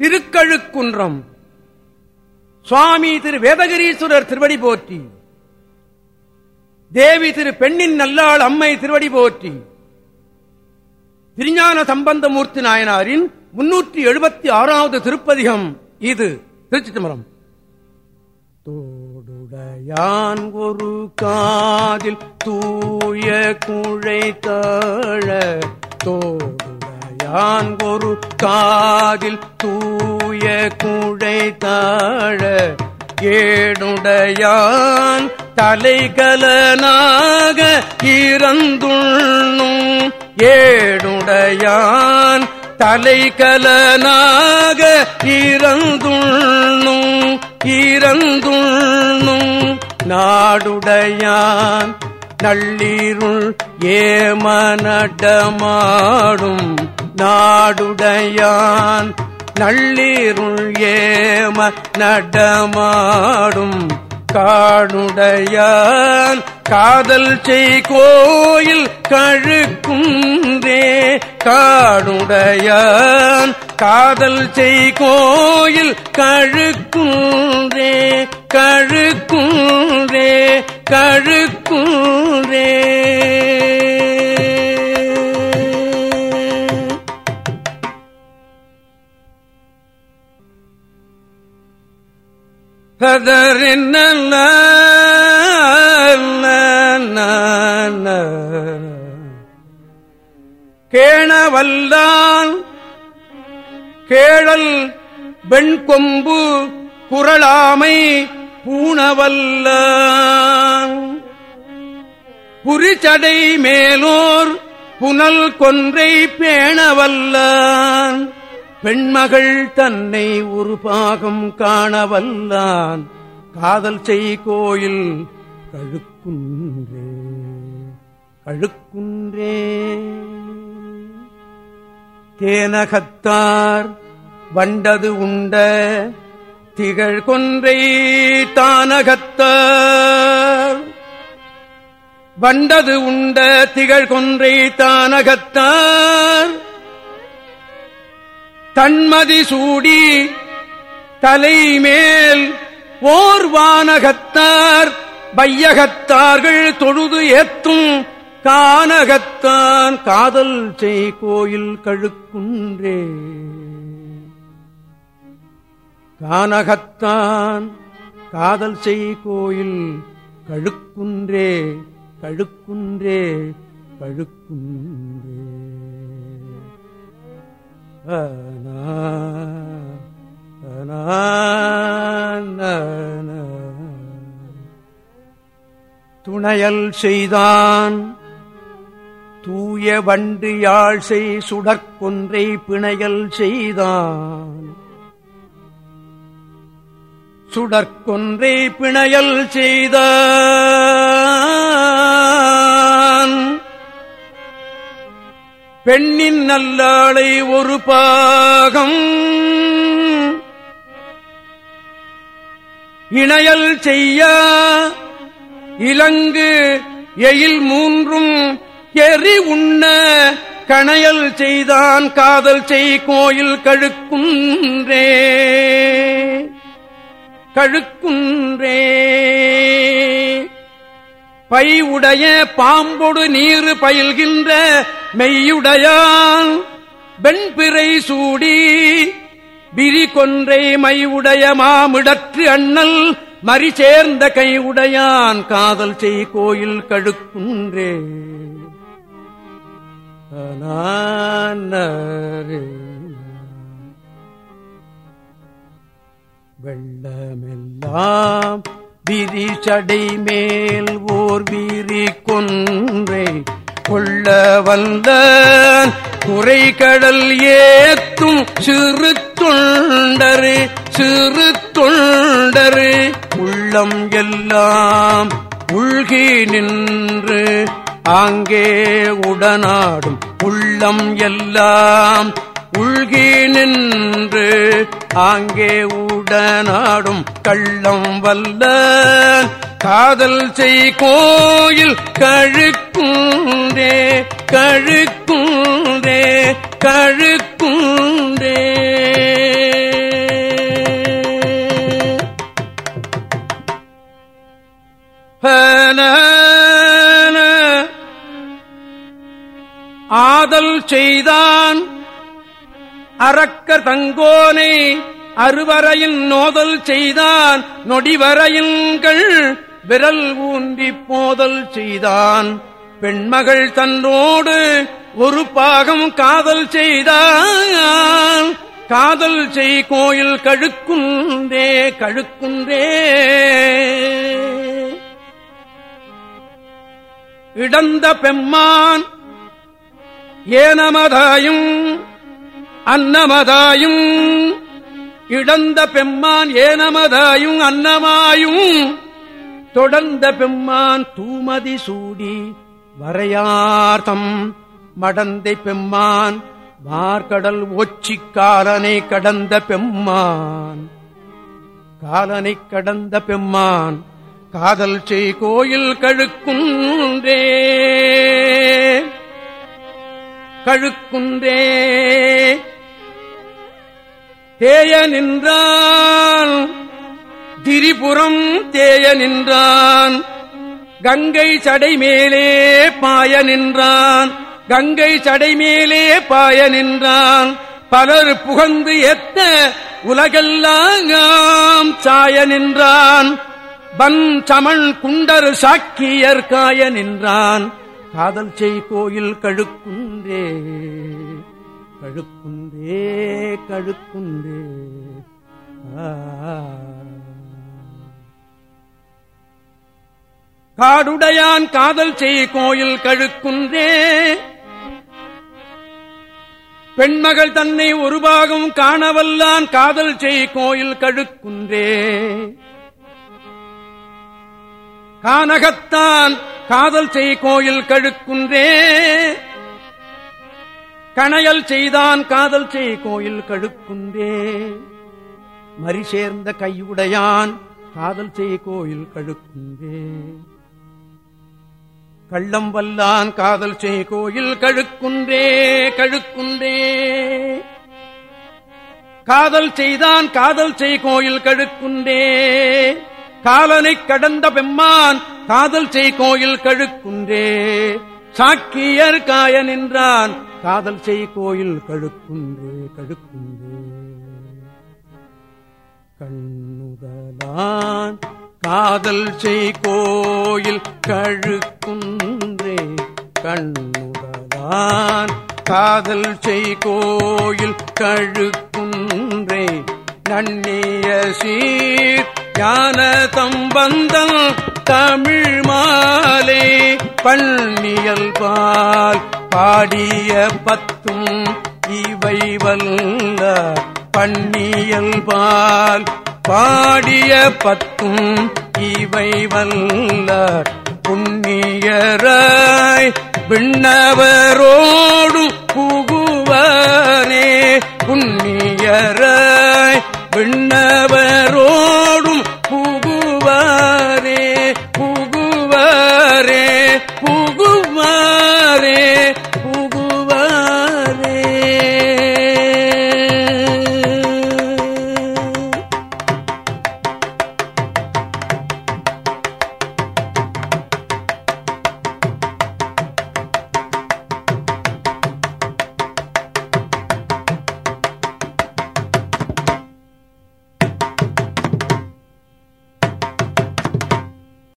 திருக்கழுக்குன்றம். சுவாமி திரு வேதகிரீஸ்வரர் திருவடி போற்றி. தேவி திரு பெண்ணின் நல்லாள் அம்மை திருவடி போற்றி. திருஞான சம்பந்தமூர்த்தி நாயனாரின் முன்னூற்றி எழுபத்தி ஆறாவது திருப்பதிகம் இது திருச்சி தம்பரம் தோடுடையான் ஒரு காதில் தூய குழை தாழ யான் ஒரு காதில் தூய குழை தாழ ஏடுடையான் தலைகலனாக இறந்துள்ளும். ஏடுடையான் தலைகலனாக இறந்துள்ளும் இறந்துள்ளும். நாடுடையான் நள்ளீருள் ஏமனடமாடும் நாடுடையான் நள்ளிருள் ஏம நடமாடும் காடுடையான் காதல் செய் கோயில் கழுக்குந்தே காடுடையான் காதல் செய் கோயில் கழுக்குந்தே கழுக்குந்தே கழுக்குந்தே கேணவல்லான் கேழல் வெண்கொம்பு குரளாமை பூணவல்ல புரிச்சடை மேலோர் புனல் கொன்றை பேணவல்லான். பெண்மகள் தன்னை ஒரு பாகம் காணவல்லான். காதல் செய் கோயில் கழுக்குன்றே கழுக்குன்றே. தேனகத்தார் வண்டது உண்ட திகழ் கொன்றை தானகத்தார். வண்டது உண்ட திகழ் கொன்றை தானகத்தார். தன்மதி சூடி தலைமேல் ஓர் வானகத்தார் வையகத்தார்கள் தொழுது ஏத்தும் கானகத்தான் காதல் செய் கோயில் கழுக்குன்றே. கானகத்தான் காதல் செய் கோயில் கழுக்குன்றே கழுக்குன்றே கழுக்குன்றே. துணையல் செய்தான். தூய வண்டு யாழ்சை செய் சுடற்கொன்றை பிணையல் செய்தான். சுடற்கொன்றை பிணையல் செய்தான் பெண்ணின் நல்லாளை ஒரு பாகம். இணையல் செய்ய இலங்கு எயில் மூன்றும் எரி உண்ண கணையல் செய்தான் காதல் செய் கோயில் கழுக்குன்றே. கழுக்குன்றே. பை உடைய பாம்பொடு நீரு பயில்கின்ற மெய்யுடையான். வெண்பிறை சூடி விரி கொன்றை மையுடைய மாமிடற்று அண்ணல் மறி சேர்ந்த கை காதல் செய் கோயில் கழுக்குன்றே. வெள்ளமெல்லாம் விரிசடை மேல் ஓர் வீரி கொன்றை கொள்ள வந்த குறை கடல் ஏத்தும் சிறு தொண்டரு சிறு தொண்டரு உள்ளம் எல்லாம் உள்கி நின்று ஆங்கே உடனாடும் உள்ளம் எல்லாம் உள்கி நின்று ஆங்கே உடனாடும் கள்ளம் வல்ல. காதல் செய் கோயில் கழுக்குந்தே கழுக்குந்தே கழுக்குந்தே ஆதல் செய்தான் அறக்க தங்கோனை அறுவரையின் நோதல் செய்தான். நொடிவரையில்கள் விரல் ஊன்றி போதல் செய்தான். பெண்மகள் தன்னோடு ஒரு பாகம் காதல் செய்தான். காதல் செய் கோயில் கழுக்குந்தே கழுக்குந்தே இடந்த பெம்மான் ஏனமதாயும் அன்னமதாயும். இடந்த பெம்மான் ஏனமதாயும் அன்னமாயும். தொடர்ந்த பெம்மான் தூமதி சூடி வரையார்த்தம் மடந்தை பெம்மான் மார்கடல் ஒச்சிக்காலனை கடந்த பெம்மான். காலனை கடந்த பெம்மான் காதல் செய் கோயில் கழுக்குன்றே. கழுக்குன்றே. தேய நின்றான் திரிபுரம் தேய நின்றான் கங்கை சடை மேலே பாய நின்றான் கங்கை சடை மேலே பாய நின்றான் பலர் புகந்து எத்த உலகெல்லாம் சாய நின்றான் பன் சமன் குண்டர் சாக்கியர் காய நின்றான் காதல் செய் கோயில் கழுக்குன்றே. ஏ கழுக்குன்றே காடுடையான் காதல் செய் கோயில் கழுக்குன்றே பெண்மகள் தன்னை ஒரு பாகம் காணவல்லான் காதல் செய் கோயில் கழுக்குன்றே கானகத்தான் காதல் செய் கோயில் கழுக்குன்றே கணையல் செய்தான் காதல் செய் கோயில் கழுக்குன்றே மறி சேர்ந்த கையுடையான் காதல் செய் கோயில் கழுக்குன்றே கள்ளம் வல்லான் காதல் செய் கோயில் கழுக்குன்றே கழுக்குன்றே. காதல் செய்தான் காதல் செய் கோயில் கழுக்குன்றே. காலனை கடந்த பெம்மான் காதல் செய் கோயில் கழுக்குன்றே. சாக்கியர் காய நின்றான். காதல் செய் கோயில் கழுக்குன்று கழுக்குன்று. கண்ணுதலான் காதல் செய் கோயில் கழுக்குன்றே. கண்ணுதலான் காதல் செய் கோயில் கழுக்குன்றே. நன்னிய சீர் ஞான தம்பந்தல் தமிழ் மாலை பள்ளியல் பால் பாடிய பத்தும் இவை வல்ல பண்ணியல் பால் பாடிய பத்தும் இவை வல்ல புண்ணியராய் விண்ணவரோடு புகுவனே புண்ணியராய் விண்ணவர்